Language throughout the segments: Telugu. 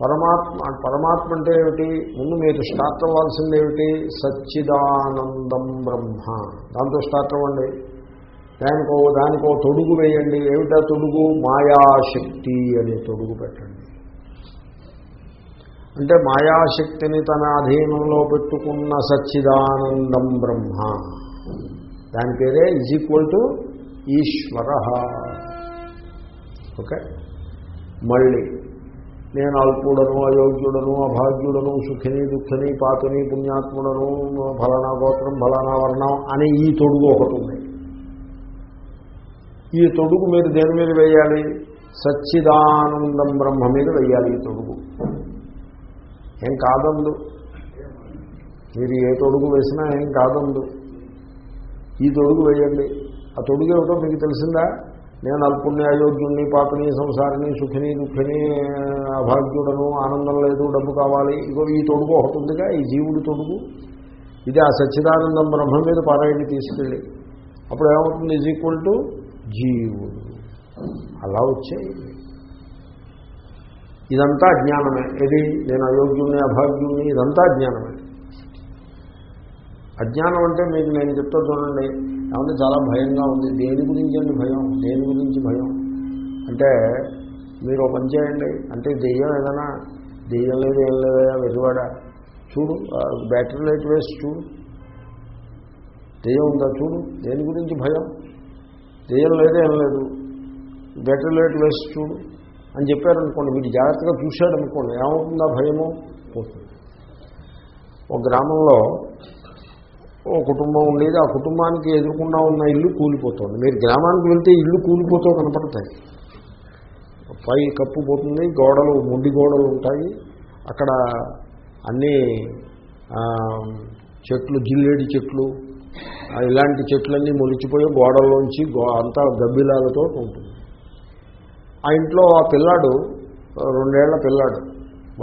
పరమాత్మ పరమాత్మ అంటే ఏమిటి? ముందు మీరు స్టార్ట్ అవ్వాల్సింది ఏమిటి? సచ్చిదానందం బ్రహ్మ. దాంతో స్టార్ట్ అవ్వండి. దానికో దానికో తొడుగు వేయండి. ఏమిటా తొడుగు? మాయాశక్తి అనే తొడుగు పెట్టండి. అంటే మాయాశక్తిని తన అధీనంలో పెట్టుకున్న సచ్చిదానందం బ్రహ్మ. దాని పేరే is equal to Ishwara. Okay? మళ్ళీ. నేను అల్పుడను అయోగ్యుడను అభాగ్యుడను సుఖిని దుఃఖిని పాతని పుణ్యాత్ముడను ఫలానా గోత్రం ఫలానా వర్ణం అనే ఈ తొడుగు ఒకటి ఉంది. ఈ తొడుగు మీరు దేని మీద వేయాలి? సచ్చిదానందం బ్రహ్మ మీద వేయాలి ఈ తొడుగు. ఏం కాదందు. మీరు ఏ తొడుగు వేసినా ఏం కాదందు. ఈ తొడుగు వేయండి. ఆ తొడుగు ఏమిటో మీకు తెలిసిందా? నేను అల్పుణ్ణి అయోగ్యుణ్ణి పాపిని సంసారిని సుఖిని దుఃఖిని అభాగ్యుడను ఆనందం లేదు డబ్బు కావాలి ఇగో ఈ తొడుగు ఒకటిగా ఈ జీవుడి తొడుగు. ఇది ఆ సచ్చిదానందం బ్రహ్మ మీద పారాయణ తీసుకెళ్ళి. అప్పుడు ఏమవుతుంది? ఈజ్ ఈక్వల్ టు జీవుడు. అలా వచ్చాయి ఇదంతా అజ్ఞానమే ఇది నేను అయోగ్యుణ్ణి అభాగ్యుణ్ణి ఇదంతా అజ్ఞానమే అజ్ఞానం అంటే మీకు నేను చెప్తా చూడండి. ఏమంటే చాలా భయంగా ఉంది. దేని గురించి అండి భయం? దేని గురించి భయం? అంటే మీరు పని చేయండి. అంటే దెయ్యం ఏదైనా దెయ్యం లేదు ఏం లేదా వెలువాడ. చూడు బ్యాటరీ లైట్ వేసి చూడు. దెయ్యం ఉందా చూడు. దేని గురించి భయం? దెయ్యం లేదు ఏం లేదు. బ్యాటరీ లైట్ వేసి చూడు. అని చెప్పారనుకోండి వీడు జాగ్రత్తగా చూశాడనుకోండి ఏమవుతుందా భయము? పోతుంది. ఒక గ్రామంలో ఓ కుటుంబం ఉండేది. ఆ కుటుంబానికి ఎదుర్కొన్నా ఉన్న ఇల్లు కూలిపోతుంది. మీరు గ్రామానికి వెళ్తే ఇల్లు కూలిపోతూ కనపడతాయి. పై కప్పు పోతుంది గోడలు ముండి గోడలు ఉంటాయి. అక్కడ అన్నీ చెట్లు జిల్లేడి చెట్లు ఇలాంటి చెట్లన్నీ మొలిచిపోయి గోడల్లోంచి గో అంతా గబ్బిలాలతో ఉంటుంది. ఆ ఇంట్లో ఆ పిల్లాడు రెండేళ్ళ పిల్లాడు.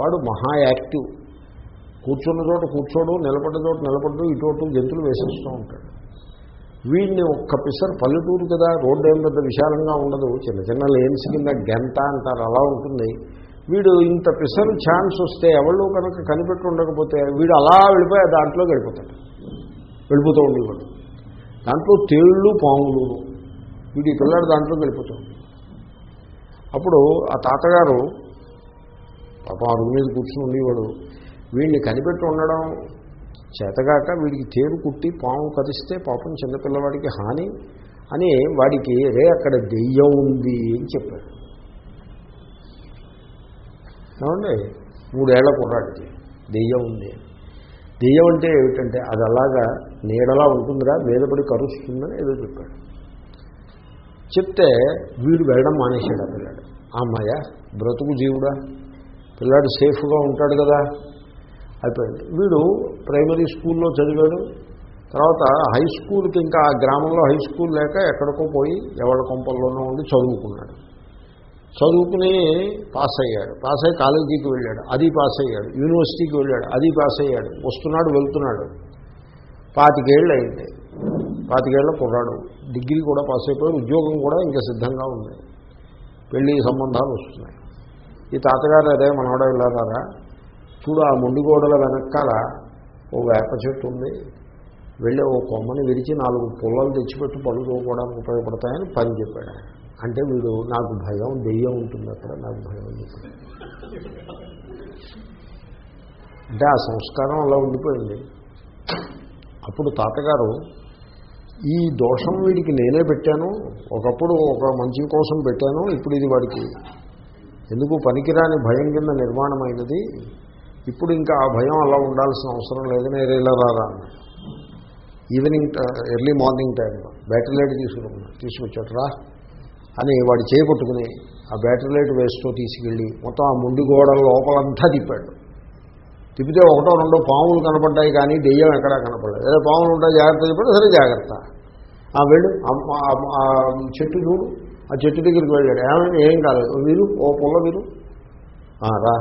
వాడు మహా యాక్టివ్. కూర్చున్న చోట కూర్చోడు నిలబడ్డ చోట నిలబడ్డు ఇటు జంతులు వేసేస్తూ ఉంటాడు. వీడిని ఒక్క పిసర్ పల్లెటూరు కదా రోడ్డు ఏం పెద్ద విశాలంగా ఉండదు చిన్న చిన్న లేన్స్ కింద గంట అంటారు అలా ఉంటుంది. వీడు ఇంత పిసరు ఛాన్స్ వస్తే ఎవళ్ళు కనుక కనిపెట్టి ఉండకపోతే వీడు అలా వెళ్ళిపోయి దాంట్లో వెళ్ళిపోతాడు వెళ్ళిపోతూ ఉండేవాడు. దాంట్లో తేళ్ళు పాములు వీడు ఈ పిల్లాడు దాంట్లో వెళ్ళిపోతాడు అప్పుడు ఆ తాతగారు పాప అరుగు మీద కూర్చుని ఉండేవాడు. వీడిని కనిపెట్టి ఉండడం చేతగాక వీడికి తేరు కుట్టి పాము కరిస్తే పాపం చిన్నపిల్లవాడికి హాని అని వాడికి రే అక్కడ దెయ్యం ఉంది అని చెప్పాడు. ఏమండి? మూడేళ్ళ కుర్రాడికి దెయ్యం ఉంది. దెయ్యం అంటే ఏమిటంటే అది అలాగా నీడలా ఉంటుందిరా మీదపడి కరుస్తుందని ఏదో చెప్పాడు. చెప్తే వీడు వెళ్ళడం మానేశాడు ఆ పిల్లాడు. అమ్మాయ బ్రతుకు జీవుడా పిల్లాడు సేఫ్గా ఉంటాడు కదా అయిపోయింది. వీడు ప్రైమరీ స్కూల్లో చదివాడు. తర్వాత హై స్కూల్కి ఇంకా ఆ గ్రామంలో హై స్కూల్ లేక ఎక్కడికో పోయి ఎవరి కొంపల్లోనో ఉండి చదువుకున్నాడు. చదువుకుని పాస్ అయ్యాడు. పాస్ అయ్యి కాలేజీకి వెళ్ళాడు. అది పాస్ అయ్యాడు. యూనివర్సిటీకి వెళ్ళాడు. అది పాస్ అయ్యాడు. వస్తున్నాడు వెళ్తున్నాడు. పాతికేళ్ళు అయింది. పాతికేళ్ళ కుర్రాడు. డిగ్రీ కూడా పాస్ అయిపోయి ఉద్యోగం కూడా ఇంకా సిద్ధంగా ఉంది. పెళ్ళి సంబంధాలు వస్తున్నాయి. ఈ తాతగారు అదే మనవడ వెళ్ళారా చూడు ఆ ముండిగోడల వెనకాల ఓ వేప చెట్టు ఉంది. వెళ్ళి ఓ కొమ్మని విరిచి నాలుగు పుల్లలు తెచ్చిపెట్టి పళ్ళు తోకోవడానికి ఉపయోగపడతాయని పని చెప్పాడు అంటే వీడు నాకు భయం దెయ్యం ఉంటుంది అక్కడ నాకు భయం చెప్పాడు. అంటే ఆ సంస్కారం అలా ఉండిపోయింది. అప్పుడు తాతగారు ఈ దోషం వీడికి నేనే పెట్టాను ఒకప్పుడు ఒక మంచి కోసం పెట్టాను ఇప్పుడు ఇది వాడికి. ఎందుకు పనికిరాని భయం కింద నిర్మాణమైనది? ఇప్పుడు ఇంకా ఆ భయం అలా ఉండాల్సిన అవసరం లేదని ఎరేలా రాదా ఈవినింగ్ ఎర్లీ మార్నింగ్ టైంలో బ్యాటరీ లైట్ తీసుకున్నా తీసుకొచ్చాడు రా అని వాడు చేపట్టుకుని ఆ బ్యాటరీ లైట్ వేస్తూ తీసుకెళ్ళి మొత్తం ఆ ముండి గోడల లోపలంతా తిప్పాడు. తిప్పితే ఒకటో రెండో పాములు కనపడ్డాయి కానీ దెయ్యం ఎక్కడా కనపడలేదు. ఏదో పాములు ఉంటాయి జాగ్రత్త చెప్పాడు సరే జాగ్రత్త. ఆ వెళ్ళు ఆ చెట్టు చూడు. ఆ చెట్టు దగ్గరికి వెళ్ళాడు. ఏమైనా ఏం కాలేదు. వీరు ఓ పొల్ల వీరు రా.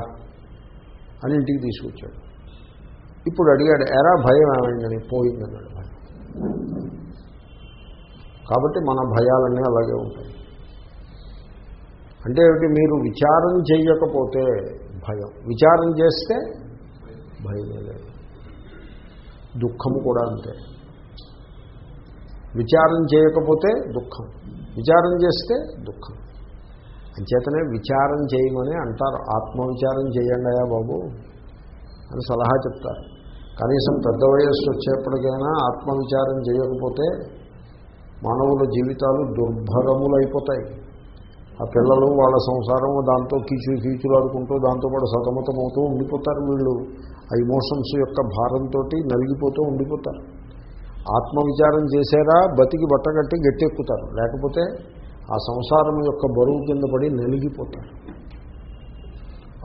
అని ఇంటికి తీసుకొచ్చాడు. ఇప్పుడు అడిగాడు ఎరా భయం ఏమైందని? పోయిందన్నాడు భయం. కాబట్టి మన భయాలన్నీ అలాగే ఉంటాయి. అంటే ఏమిటి? మీరు విచారం చేయకపోతే భయం. విచారం చేస్తే భయమే లేదు. దుఃఖము కూడా అంతే. విచారం చేయకపోతే దుఃఖం. విచారం చేస్తే దుఃఖం. అంచేతనే విచారం చేయమని అంటారు. ఆత్మవిచారం చేయండి అయ్యా బాబు అని సలహా చెప్తారు. కనీసం పెద్ద వయస్సు వచ్చేప్పటికైనా ఆత్మవిచారం చేయకపోతే మానవుల జీవితాలు దుర్భరములైపోతాయి. ఆ పిల్లలు వాళ్ళ సంసారం దాంతో కీచు కీచులు ఆడుకుంటూ దాంతోపాటు సతమతమవుతూ ఉండిపోతారు వీళ్ళు. ఆ ఇమోషన్స్ యొక్క భారంతో నలిగిపోతూ ఉండిపోతారు. ఆత్మవిచారం చేశారా బతికి బట్టగట్టి గట్టెక్కుతారు. లేకపోతే ఆ సంసారం యొక్క బరువు కింద పడి నలిగిపోతారు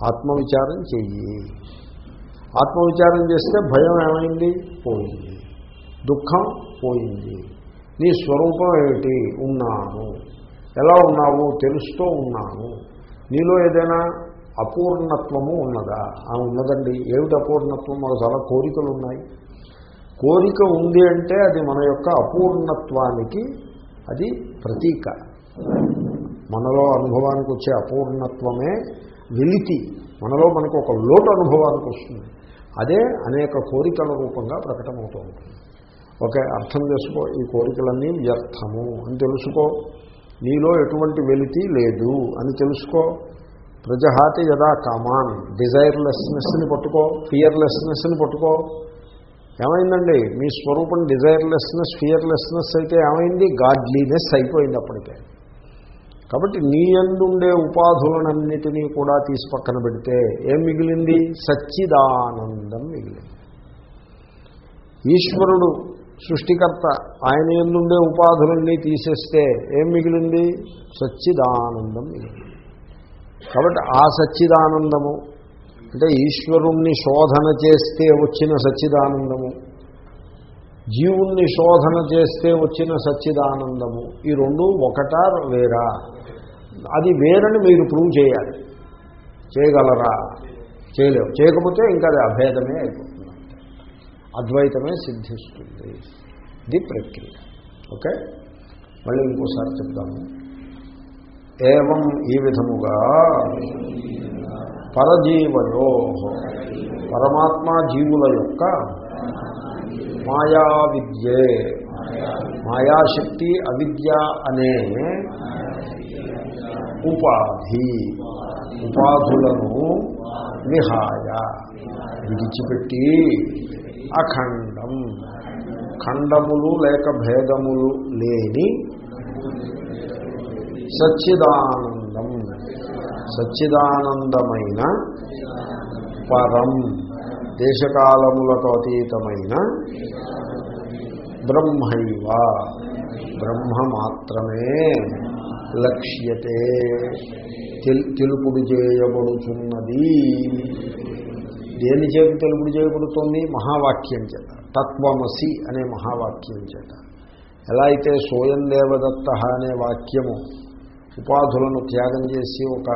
ఆత్మవిచారం చెయ్యి. ఆత్మవిచారం చేస్తే భయం ఏమైంది? పోయింది. దుఃఖం పోయింది. నీ స్వరూపం ఏమిటి? ఉన్నాను. ఎలా ఉన్నావు? తెలుస్తూ ఉన్నాను. నీలో ఏదైనా అపూర్ణత్వము ఉన్నదా? ఆ ఉన్నదండి. ఏమిటి అపూర్ణత్వం? మనకు చాలా కోరికలు ఉన్నాయి కోరిక ఉంది అంటే అది మన యొక్క అపూర్ణత్వానికి అది ప్రతీక. మనలో అనుభవానికి వచ్చే అపూర్ణత్వమే వెలితి. మనలో మనకు ఒక లోటు అనుభవానికి వస్తుంది. అదే అనేక కోరికల రూపంగా ప్రకటమవుతూ ఉంటుంది. ఓకే అర్థం చేసుకో ఈ కోరికలన్నీ వ్యర్థము అని తెలుసుకో. నీలో ఎటువంటి వెలితి లేదు అని తెలుసుకో. ప్రజహాతి యదా కామాన్ డిజైర్లెస్నెస్ని పట్టుకో ఫియర్లెస్నెస్ని పట్టుకో. ఏమైందండి? మీ స్వరూపం డిజైర్లెస్నెస్ ఫియర్లెస్నెస్ అయితే ఏమైంది? గాడ్లీనెస్ అయిపోయింది అప్పటికే. కాబట్టి నీ ఎందుండే ఉపాధులనన్నిటినీ కూడా తీసి పక్కన పెడితే ఏం మిగిలింది? సచ్చిదానందం మిగిలింది. ఈశ్వరుడు సృష్టికర్త ఆయన ఎందుండే ఉపాధులన్నీ తీసేస్తే ఏం మిగిలింది? సచ్చిదానందం మిగిలింది. కాబట్టి ఆ సచ్చిదానందము అంటే ఈశ్వరుణ్ణి శోధన చేస్తే వచ్చిన సచ్చిదానందము జీవుణ్ణి శోధన చేస్తే వచ్చిన సచ్చిదానందము ఈ రెండు ఒకటా వేరా? అది వేరని మీరు ప్రూవ్ చేయాలి. చేయగలరా? చేయలేము చేయకపోతే ఇంకా అది అభేదమే అయిపోతుంది. అద్వైతమే సిద్ధిస్తుంది. ఇది ప్రక్రియ. ఓకే? మళ్ళీ ఇంకోసారి చెప్తాము ఏవం ఈ విధముగా పరజీవయో పరమాత్మ జీవుల యొక్క మాయా విద్యే మాయాశక్తి అవిద్య అనే ఉపాధి ఉపాధులను విహాయ. విడిచిపెట్టి అఖండం. ఖండములు లేక భేదములు లేని సచ్చిదానందం. సచ్చిదానందమైన పరం. దేశకాలములకు అతీతమైన బ్రహ్మైవ. బ్రహ్మ మాత్రమే. లక్ష్యతే. తెలుపుడు చేయబడుతున్నది దేని చేత తెలుపుడు చేయబడుతుంది? మహావాక్యం చేత. తత్వమసి అనే మహావాక్యం చేత. ఎలా అయితే సోయం దేవదత్త అనే వాక్యము ఉపాధులను త్యాగం చేసి ఒక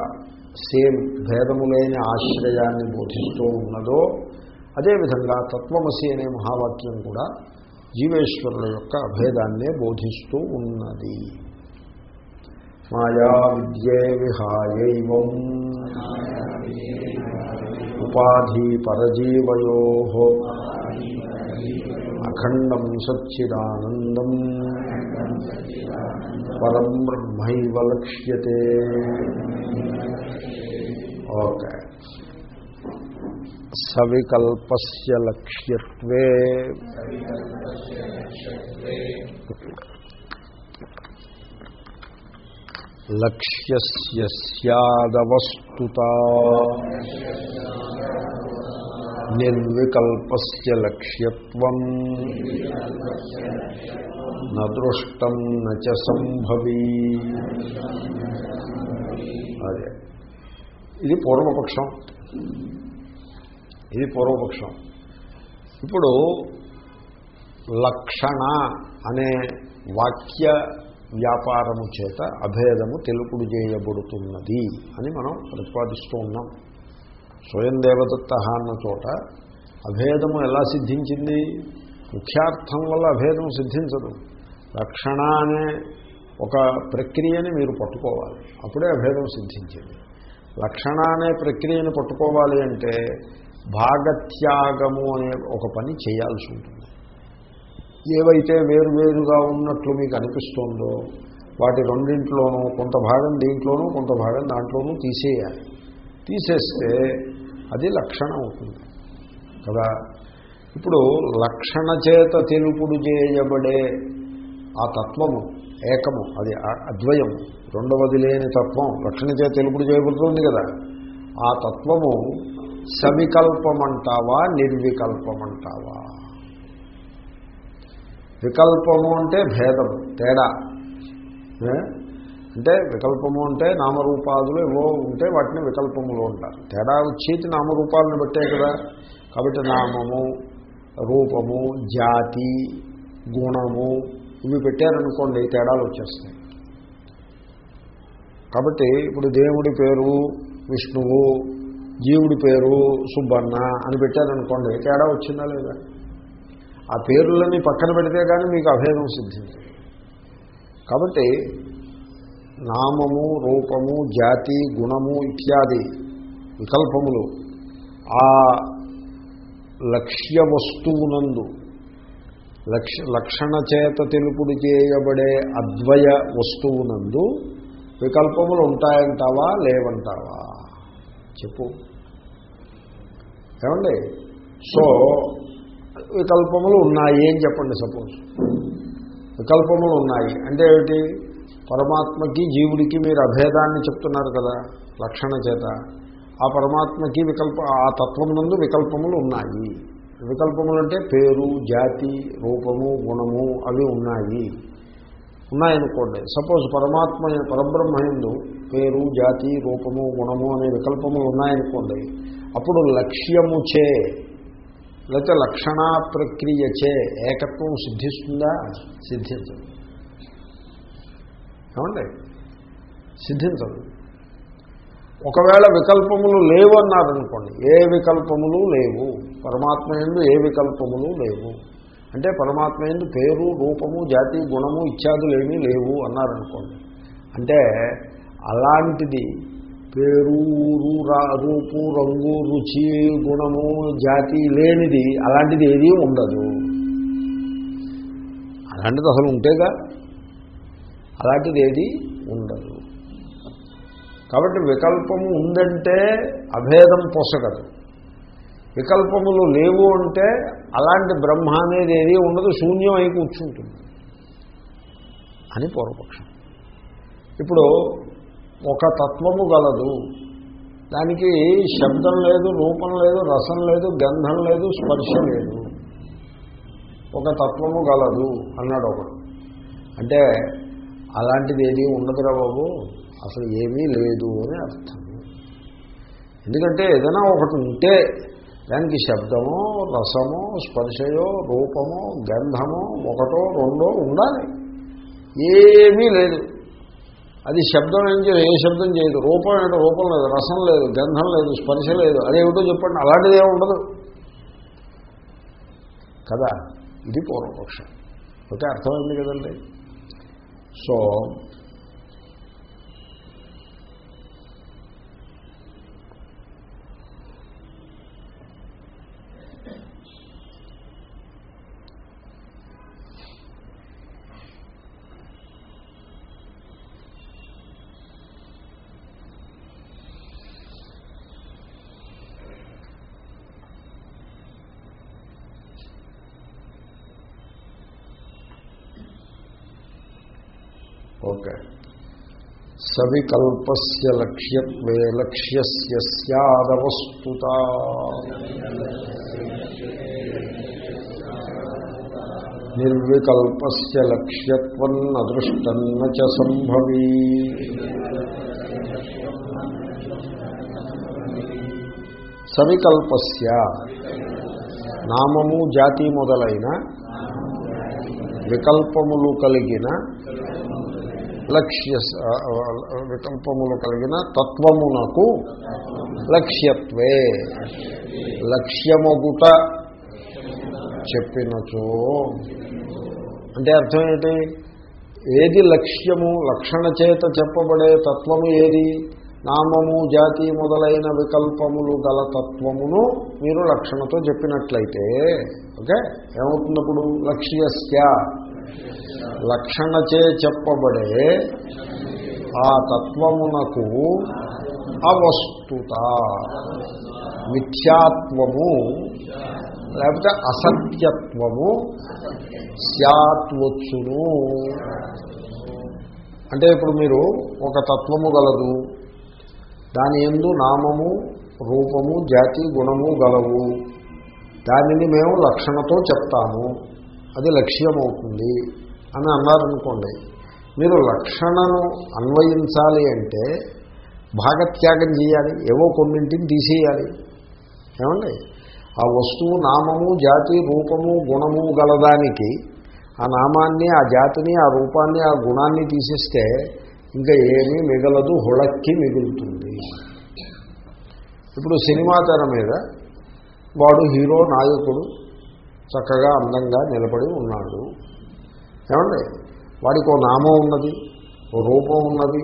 సేమ్ భేదములైన ఆశ్రయాన్ని బోధిస్తూ ఉన్నదో అదేవిధంగా తత్వమసి అనే మహావాక్యం కూడా జీవేశ్వరుల యొక్క అభేదాన్నే బోధిస్తూ ఉన్నది. మాయా విద్యే విహాయైవం ఉపాధి పరజీవయో అఖండం సచ్చిదానందం పరం బ్రహ్మైవ లక్ష్యతే ఓకే సవికల్పస్య లక్ష్యత్వే లక్ష్యస్య స్యాదవస్తుత. నిర్వికల్పస్య లక్ష్యత్వం. నృష్టం నచ సంభవీ. అదే. ఇది పూర్వపక్షం. ఇది పూర్వపక్షం. ఇప్పుడు లక్షణ అనే వాక్య వ్యాపారము చేత అభేదము తెలుపుడు చేయబడుతున్నది అని మనం ప్రతిపాదిస్తూ ఉన్నాం. స్వయం దేవదత్త అన్న చోట అభేదము ఎలా సిద్ధించింది? ముఖ్యార్థం వల్ల అభేదం సిద్ధించదు. రక్షణ అనే ఒక ప్రక్రియని మీరు పట్టుకోవాలి. అప్పుడే అభేదం సిద్ధించింది. లక్షణ అనే ప్రక్రియను పట్టుకోవాలి అంటే భాగత్యాగము అనే ఒక పని చేయాల్సి ఉంటుంది. ఏవైతే వేరువేరుగా ఉన్నట్లు మీకు అనిపిస్తోందో వాటి రెండింట్లోనూ కొంత భాగం దీంట్లోనూ కొంత భాగం దాంట్లోనూ తీసేయాలి. తీసేస్తే అది లక్షణం అవుతుంది. కదా? ఇప్పుడు లక్షణ చేత తెలుపుడు చేయబడే ఆ తత్వము ఏకము అది అద్వయం అద్వయము రెండవది లేని తత్వం లక్షణ చేత తెలుపుడు చేయబడుతుంది కదా? ఆ తత్వము సవికల్పమంటావా నిర్వికల్పమంటావా? వికల్పము అంటే భేదము తేడా. అంటే వికల్పము అంటే నామరూపాదులు ఏవో ఉంటే వాటిని వికల్పములు ఉంటారు తేడా వచ్చేది నామరూపాలను బట్టే కదా. కాబట్టి నామము రూపము జాతి గుణము ఇవి పెట్టారనుకోండి తేడాలు వచ్చేస్తాయి. కాబట్టి ఇప్పుడు దేవుడి పేరు విష్ణువు జీవుడి పేరు సుబ్బన్న అని పెట్టారనుకోండి తేడా వచ్చిందా లేదా? ఆ పేర్లని పక్కన పెడితే కానీ మీకు అభేదం సిద్ధించదు కాబట్టి నామము రూపము జాతి గుణము ఇత్యాది వికల్పములు ఆ లక్ష్య వస్తువునందు లక్ష లక్షణ చేత తెలుపుడు చేయబడే అద్వయ వస్తువునందు వికల్పములు ఉంటాయంటావా లేవంటావా? చెప్పు. ఏమండి? సో వికల్పములు ఉన్నాయి అని చెప్పండి సపోజ్. వికల్పములు ఉన్నాయి. అంటే ఏమిటి? పరమాత్మకి జీవుడికి మీరు అభేదాన్ని చెప్తున్నారు కదా లక్షణ చేత. ఆ పరమాత్మకి వికల్ప ఆ తత్వం నందు వికల్పములు ఉన్నాయి. వికల్పములు అంటే పేరు జాతి రూపము గుణము అవి ఉన్నాయి. ఉన్నాయనుకోండి. సపోజ్ పరమాత్మ పరబ్రహ్మయందు పేరు జాతి రూపము గుణము అనే వికల్పములు ఉన్నాయనుకోండి. అప్పుడు లక్ష్యము చే లేకపోతే లక్షణా ప్రక్రియచే ఏకత్వం సిద్ధిస్తుందా? సిద్ధించదు. ఏమండి? సిద్ధించదు. ఒకవేళ వికల్పములు లేవు అన్నారనుకోండి ఏ వికల్పములు లేవు? పరమాత్మ ఎందు ఏ వికల్పములు లేవు? అంటే పరమాత్మ ఎందు పేరు రూపము జాతి గుణము ఇత్యాదులు ఏమీ లేవు అన్నారనుకోండి అంటే అలాంటిది పేరు రూపు రంగు రుచి గుణము జాతి లేనిది అలాంటిది ఏదీ ఉండదు. అలాంటిది అసలు ఉంటేగా అలాంటిది ఏది ఉండదు. కాబట్టి వికల్పము ఉందంటే అభేదం పొసగదు. వికల్పములు లేవు అంటే అలాంటి బ్రహ్మ అనేది ఏది ఉండదు శూన్యం అయి కూర్చుంటుంది. అని పూర్వపక్షం. ఇప్పుడు ఒక తత్వము గలదు. దానికి శబ్దం లేదు రూపం లేదు రసం లేదు గంధం లేదు స్పర్శ లేదు. ఒక తత్వము గలదు అన్నాడు ఒకడు. అంటే అలాంటిది ఏది ఉండదురా బాబు అసలు ఏమీ లేదు అని అర్థం. ఎందుకంటే ఏదైనా ఒకటి ఉంటే దానికి శబ్దమో రసమో స్పర్శయో రూపమో గంధమో ఒకటో రెండో ఉండాలి. ఏమీ లేదు. అది శబ్దం ఏం చేయదు ఏ శబ్దం చేయదు. రూపం ఏంటో రూపం లేదు రసం లేదు గంధం లేదు స్పర్శ లేదు అదేమిటో చెప్పండి. అలాంటిది ఏమి ఉండదు. కదా? ఇది పూర్వపక్షం. ఓకే అర్థమైంది కదండి. So okay. సవికల్పస్య లక్ష్యత్వే లక్ష్యస్య స్యాదవస్తుత. నిర్వికల్పస్య లక్ష్యత్వం నదృష్టన్న చ సంభవీ. సవికల్పస్య నామము జాతి మొదలైన వికల్పములు కలిగిన లక్ష్య వికల్పములు కలిగిన తత్వమునకు లక్ష్యత్వే. లక్ష్యమగుట చెప్పినచో. అంటే అర్థం ఏంటి? ఏది లక్ష్యము లక్షణ చేత చెప్పబడే తత్వము ఏది? నామము జాతి మొదలైన వికల్పములు గల తత్వమును మీరు లక్షణతో చెప్పినట్లయితే ఓకే? ఏమవుతున్నప్పుడు లక్ష్యస్య. లక్షణచే చెప్పబడే ఆ తత్వమునకు అవస్తుత. మిథ్యాత్వము లేకపోతే అసత్యత్వము సత్వచ్చును అంటే ఇప్పుడు మీరు ఒక తత్వము గలదు దాని ఎందు నామము రూపము జాతి గుణము గలవు. దానిని మేము లక్షణతో చెప్తాము. అది లక్ష్యమవుతుంది. అని అన్నారనుకోండి మీరు లక్షణను అన్వయించాలి అంటే భాగత్యాగం చేయాలి ఏవో కొన్నింటిని తీసేయాలి. ఏమండి? ఆ వస్తువు నామము జాతి రూపము గుణము గలదానికి ఆ నామాన్ని ఆ జాతిని ఆ రూపాన్ని ఆ గుణాన్ని తీసేస్తే ఇంకా ఏమీ మిగలదు హుళక్కి మిగులుతుంది. ఇప్పుడు సినిమా తెర మీద వాడు హీరో నాయకుడు చక్కగా అందంగా నిలబడి ఉన్నాడు. ఏమండి? వాడికి ఓ నామం ఉన్నది ఓ రూపం ఉన్నది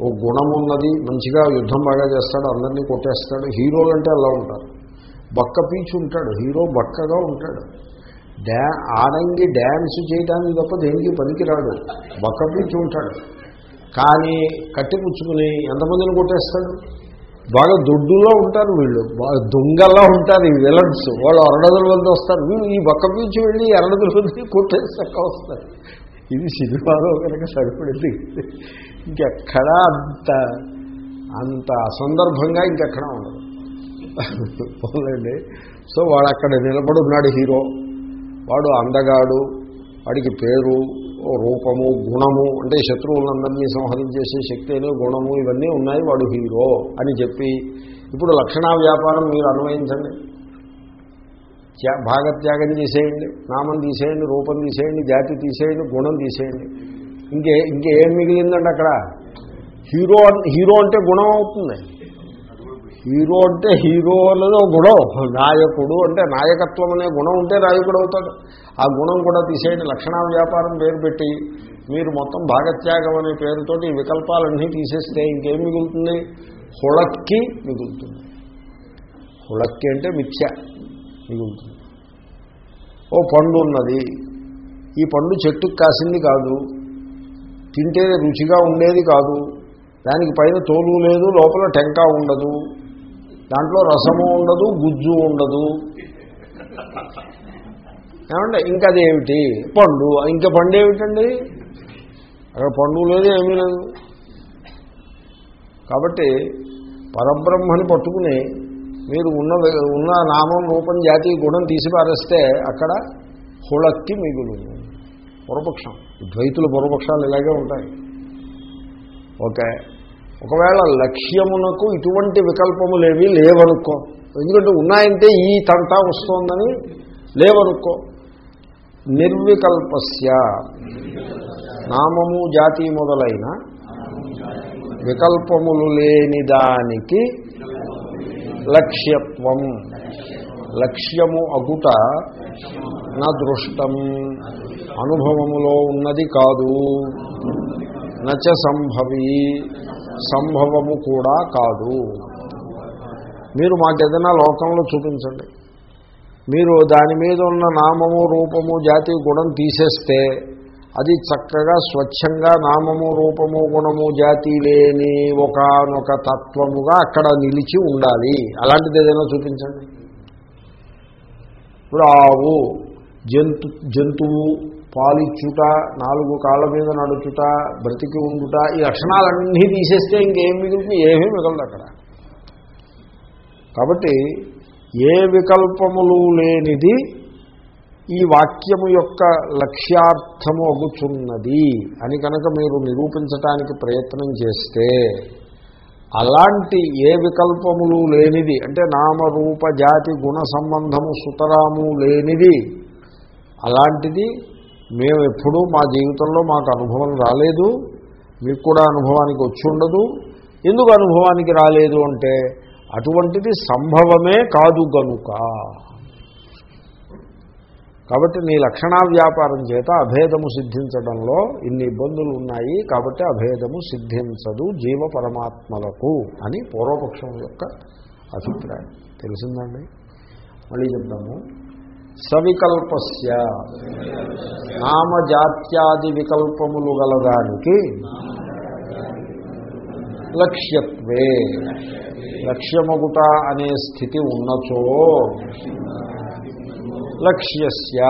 ఓ గుణం ఉన్నది మంచిగా యుద్ధం బాగా చేస్తాడు అందరినీ కొట్టేస్తాడు హీరోలు అంటే అలా ఉంటారు. బక్క పీచు ఉంటాడు హీరో బక్కగా ఉంటాడు. డ్యా ఆడంగి డ్యాన్స్ చేయడానికి తప్ప దేనికి పనికిరాడు. బక్క పీచు ఉంటాడు. కానీ కట్టి పుచ్చుకుని ఎంతమందిని కొట్టేస్తాడు? బాగా దొడ్డులో ఉంటారు వీళ్ళు. బాగా దొంగల్లా ఉంటారు ఈ విలన్స్. వాళ్ళు అరడదుల వద్ద వస్తారు. వీళ్ళు ఈ బక్క నుంచి వెళ్ళి అరడదుల కొట్టేసి కొట్టేస్తాక వస్తారు. ఇది సినిమాలో కనుక సరిపడింది. ఇంకెక్కడా అంత అంత అసందర్భంగా ఇంకెక్కడా ఉండదు. సో వాడు అక్కడ నిలబడి ఉన్నాడు హీరో. వాడు అందగాడు. వాడికి పేరు రూపము గుణము అంటే శత్రువులందరినీ సంహరించేసే శక్తి అని గుణము ఇవన్నీ ఉన్నాయి వాడు హీరో అని చెప్పి ఇప్పుడు లక్షణా వ్యాపారం మీరు అన్వయించండి. భాగత్యాగం తీసేయండి నామం తీసేయండి రూపం తీసేయండి జాతి తీసేయండి గుణం తీసేయండి. ఇంకే ఇంకేం మిగిలిందండి అక్కడ? హీరో హీరో అంటే గుణం అవుతుంది. హీరో అంటే హీరో అనేది ఒక గుణం. నాయకుడు అంటే నాయకత్వం అనే గుణం ఉంటే నాయకుడు అవుతాడు. ఆ గుణం కూడా తీసేయండి. లక్షణా వ్యాపారం పేరు పెట్టి మీరు మొత్తం భాగత్యాగం అనే పేరుతోటి ఈ వికల్పాలన్నీ తీసేస్తే ఇంకేం మిగులుతుంది? హుళక్కి మిగులుతుంది. హుళక్కి అంటే మిథ్య మిగులుతుంది. ఓ పండు ఉన్నది. ఈ పండు చెట్టుకు కాసింది కాదు. తింటే రుచిగా ఉండేది కాదు. దానికి పైన తోలు లేదు లోపల టెంకా ఉండదు. దాంట్లో రసము ఉండదు గుజ్జు ఉండదు. ఏమంటే ఇంకా అదేమిటి పండు. ఇంకా పండు ఏమిటండి అక్కడ పండు లేదు ఏమీ లేదు. కాబట్టి పరబ్రహ్మని పట్టుకుని మీరు ఉన్న ఉన్న నామం రూపం జాతి గుణం తీసి పారేస్తే అక్కడ హుళక్కి మిగులు. పూర్వపక్షం ద్వైతుల పూర్వపక్షాలు ఇలాగే ఉంటాయి. ఓకే. ఒకవేళ లక్ష్యమునకు ఇటువంటి వికల్పములేవి లేవనుకో. ఎందుకంటే ఉన్నాయంటే ఈ తంతా వస్తోందని లేవనుకో. నిర్వికల్పస్య. నామము జాతి మొదలైన వికల్పములు లేని దానికి లక్ష్యత్వం. లక్ష్యము అగుట నా దృష్టం. అనుభవములో ఉన్నది కాదు. నచ సంభవి. సంభవము కూడా కాదు. మీరు మాకేదైనా లోకంలో చూపించండి. మీరు దాని మీద ఉన్న నామము రూపము జాతి గుణం తీసేస్తే అది చక్కగా స్వచ్ఛంగా నామము రూపము గుణము జాతి లేని ఒకనొక తత్వముగా అక్కడ నిలిచి ఉండాలి. అలాంటిది ఏదైనా చూపించండి. ఇప్పుడు ఆవు జంతు జంతువు పాలిచ్చుట నాలుగు కాళ్ళ మీద నడుచుట బ్రతికి ఉండుట ఈ లక్షణాలన్నీ తీసేస్తే ఇంకేం మిగులుతుంది? ఏమీ మిగలదు అక్కడ. కాబట్టి ఏ వికల్పములు లేనిది ఈ వాక్యము యొక్క లక్ష్యార్థము అగుచున్నది అని కనుక మీరు నిరూపించటానికి ప్రయత్నం చేస్తే అలాంటి ఏ వికల్పములు లేనిది అంటే నామరూప జాతి గుణ సంబంధము సుతరాము లేనిది అలాంటిది మేము ఎప్పుడూ మా జీవితంలో మాకు అనుభవం రాలేదు మీకు కూడా అనుభవానికి వచ్చి ఉండదు. ఎందుకు అనుభవానికి రాలేదు అంటే అటువంటిది సంభవమే కాదు గనుక. కాబట్టి నీ లక్షణా వ్యాపారం చేత అభేదము సిద్ధించడంలో ఇన్ని ఇబ్బందులు ఉన్నాయి కాబట్టి అభేదము సిద్ధించదు జీవ పరమాత్మలకు అని పూర్వపక్షం యొక్క అభిప్రాయం. తెలిసిందండి? మళ్ళీ చెప్తాము సవికల్పస్య. నామజాత్యాది వికల్పములు గలదానికి లక్ష్యత్వే. లక్ష్యమగుట అనే స్థితి ఉన్నచో లక్ష్యస్య.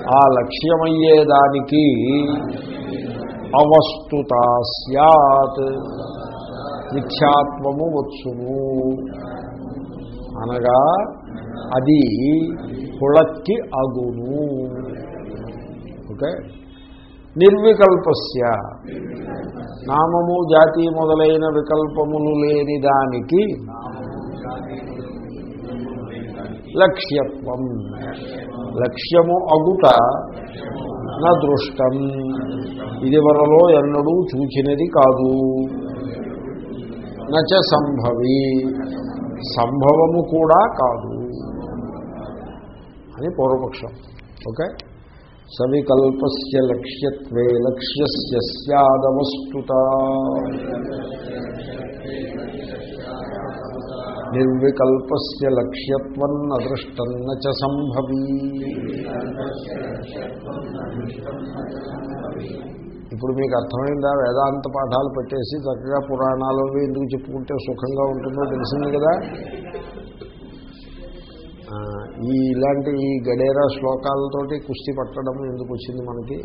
ఆ లక్ష్యమయ్యేదానికి అవస్తుత సత్ మిథ్యాత్వము వచ్చును. అనగా అది హుళక్కి అగును. ఓకే? నిర్వికల్పస్య. నామము జాతి మొదలైన వికల్పములు లేని దానికి లక్ష్యత్వం. లక్ష్యము అగుట నా దృష్టం. ఇది వరలో ఎన్నడూ చూచినది కాదు. నచ సంభవి. సంభవము కూడా కాదు. అని పూర్వపక్షం. ఓకే? సవికల్పస్య లక్ష్యత్వే లక్ష్యస్య స్యాదవస్తుత. నిర్వికల్పస్య లక్ష్యత్వం అదృష్టం చ సంభవీ. ఇప్పుడు మీకు అర్థమైందా? వేదాంత పాఠాలు పెట్టేసి చక్కగా పురాణాలు అవి ఎందుకు చెప్పుకుంటే సుఖంగా ఉంటుందో తెలిసింది కదా? ఆ, ఈ ఇలాంటి ఈ గడేరా శ్లోకాలతోటి కుస్తీ పట్టడం ఎందుకు వచ్చింది మనకి?